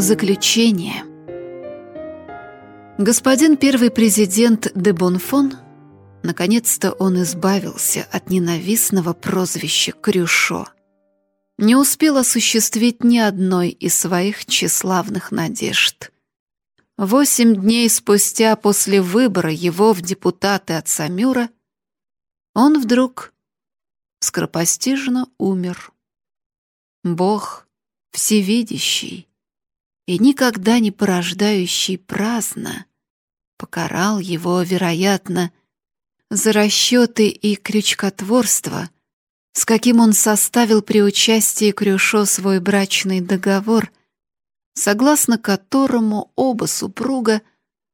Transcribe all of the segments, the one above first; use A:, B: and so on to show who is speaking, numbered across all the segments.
A: Заключение. Господин первый президент де Бонфон, наконец-то он избавился от ненавистного прозвища Крюшо, не успел осуществить ни одной из своих тщеславных надежд. Восемь дней спустя после выбора его в депутаты от Самюра он вдруг скоропостижно умер. Бог всевидящий, и никогда не порождающий праздно, покарал его, вероятно, за расчеты и крючкотворство, с каким он составил при участии Крюшо свой брачный договор, согласно которому оба супруга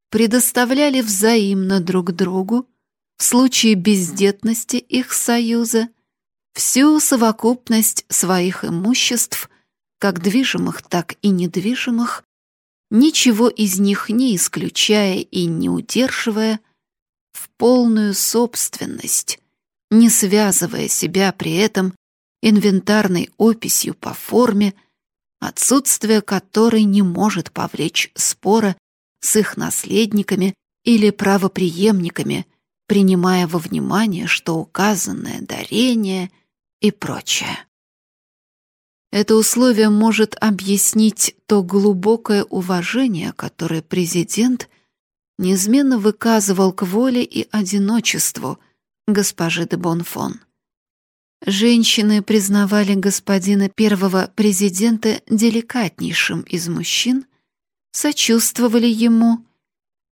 A: предоставляли взаимно друг другу в случае бездетности их союза всю совокупность своих имуществ как движимых, так и недвижимых, ничего из них не исключая и не удерживая, в полную собственность, не связывая себя при этом инвентарной описью по форме, отсутствие которой не может повлечь спора с их наследниками или правоприемниками, принимая во внимание, что указанное дарение и прочее. Это условие может объяснить то глубокое уважение, которое президент неизменно выказывал к воле и одиночеству госпожи де Бонфон. Женщины признавали господина первого президента деликатнейшим из мужчин, сочувствовали ему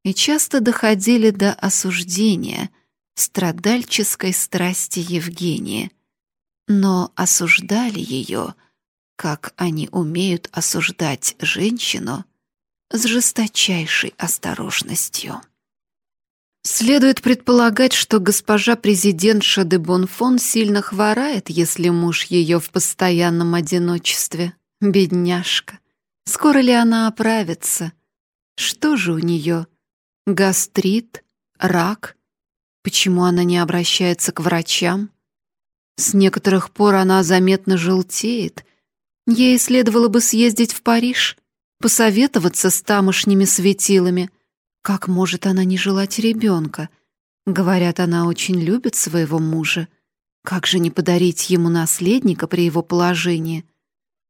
A: и часто доходили до осуждения страдальческой страсти Евгения, но осуждали ее — как они умеют осуждать женщину с жесточайшей осторожностью. Следует предполагать, что госпожа президентша де Бонфон сильно хворает, если муж ее в постоянном одиночестве. Бедняжка. Скоро ли она оправится? Что же у нее? Гастрит? Рак? Почему она не обращается к врачам? С некоторых пор она заметно желтеет — Ей следовало бы съездить в Париж, посоветоваться с тамошними светилами. Как может она не желать ребенка? Говорят, она очень любит своего мужа. Как же не подарить ему наследника при его положении?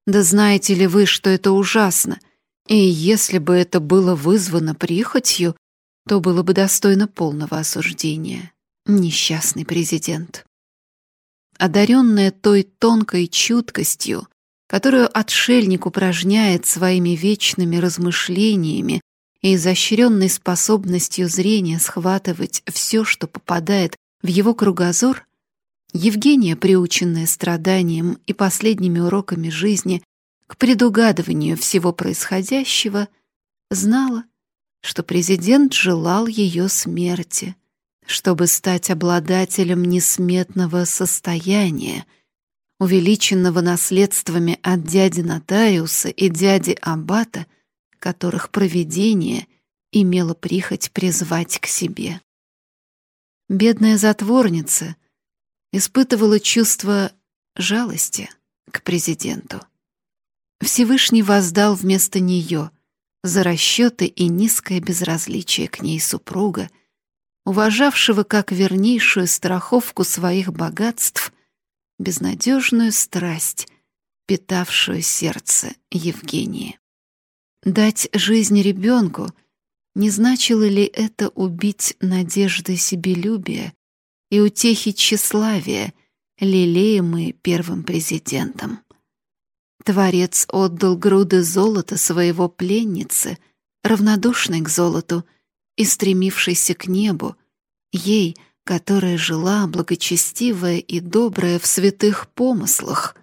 A: Да знаете ли вы, что это ужасно? И если бы это было вызвано прихотью, то было бы достойно полного осуждения. Несчастный президент. Одаренная той тонкой чуткостью, которую отшельник упражняет своими вечными размышлениями и изощренной способностью зрения схватывать все, что попадает в его кругозор, Евгения, приученная страданием и последними уроками жизни к предугадыванию всего происходящего, знала, что президент желал ее смерти, чтобы стать обладателем несметного состояния — увеличенного наследствами от дяди Нотариуса и дяди Аббата, которых провидение имело прихоть призвать к себе. Бедная затворница испытывала чувство жалости к президенту. Всевышний воздал вместо нее за расчеты и низкое безразличие к ней супруга, уважавшего как вернейшую страховку своих богатств безнадежную страсть, питавшую сердце Евгении. Дать жизнь ребенку не значило ли это убить надежды себелюбия и утехи тщеславия, лелеемые первым президентом? Творец отдал груды золота своего пленнице, равнодушной к золоту и стремившейся к небу, ей — которая жила благочестивая и добрая в святых помыслах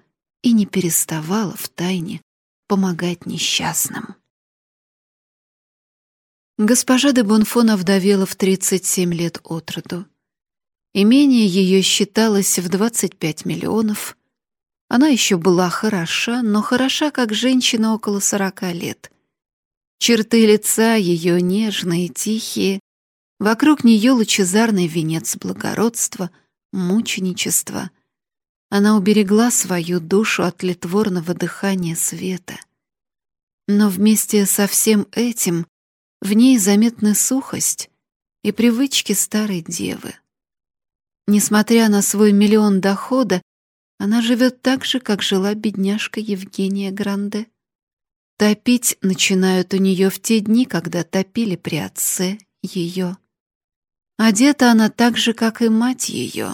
A: и не переставала в тайне помогать несчастным. Госпожа де Бонфон овдовела в 37 лет от роду. Имение ее считалось в 25 миллионов. Она еще была хороша, но хороша, как женщина около 40 лет. Черты лица ее нежные, тихие, Вокруг нее лучезарный венец благородства, мученичества. Она уберегла свою душу от литворного дыхания света. Но вместе со всем этим в ней заметна сухость и привычки старой девы. Несмотря на свой миллион дохода, она живет так же, как жила бедняжка Евгения Гранде. Топить начинают у нее в те дни, когда топили при отце ее. Одета она так же, как и мать ее.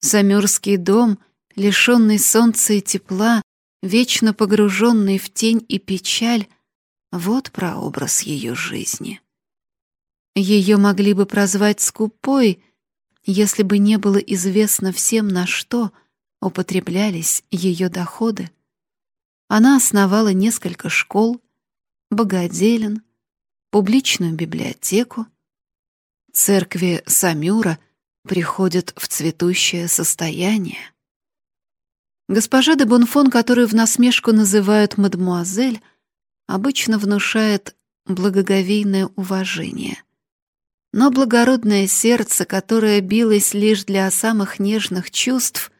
A: Замерзкий дом, лишенный солнца и тепла, вечно погруженный в тень и печаль, вот прообраз ее жизни. Ее могли бы прозвать скупой, если бы не было известно всем, на что употреблялись ее доходы. Она основала несколько школ, богоделен, публичную библиотеку. Церкви Самюра приходят в цветущее состояние. Госпожа де Бонфон, которую в насмешку называют мадмуазель, обычно внушает благоговейное уважение. Но благородное сердце, которое билось лишь для самых нежных чувств,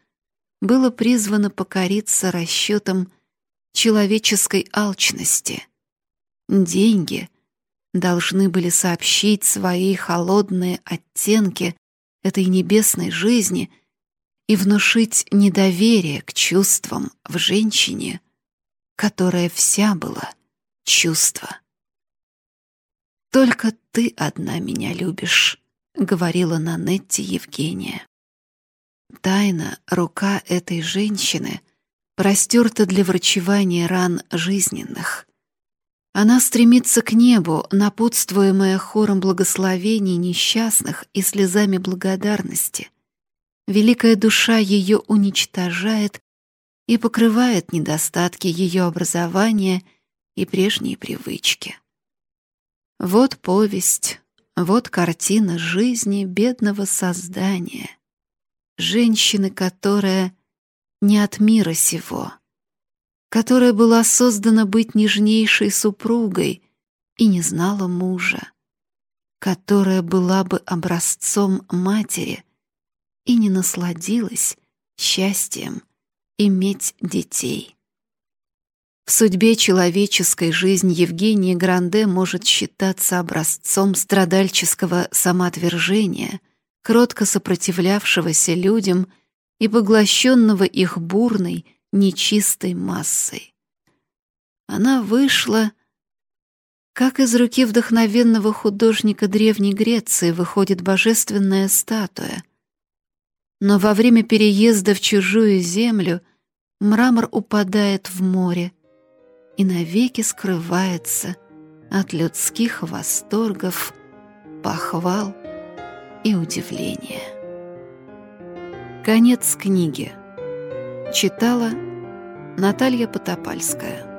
A: было призвано покориться расчетам человеческой алчности. Деньги должны были сообщить свои холодные оттенки этой небесной жизни и внушить недоверие к чувствам в женщине, которая вся была чувство. «Только ты одна меня любишь», — говорила Нанетти Евгения. Тайна рука этой женщины простерта для врачевания ран жизненных. Она стремится к небу, напутствуемая хором благословений несчастных и слезами благодарности. Великая душа ее уничтожает и покрывает недостатки ее образования и прежние привычки. Вот повесть, вот картина жизни бедного создания. Женщины, которая не от мира сего, которая была создана быть нежнейшей супругой и не знала мужа, которая была бы образцом матери и не насладилась счастьем иметь детей. В судьбе человеческой жизнь Евгения Гранде может считаться образцом страдальческого самоотвержения, кротко сопротивлявшегося людям и поглощенного их бурной, нечистой массой. Она вышла, как из руки вдохновенного художника Древней Греции выходит божественная статуя. Но во время переезда в чужую землю мрамор упадает в море, и навеки скрывается от людских восторгов, похвал и удивления. Конец книги. Читала Наталья Потопальская.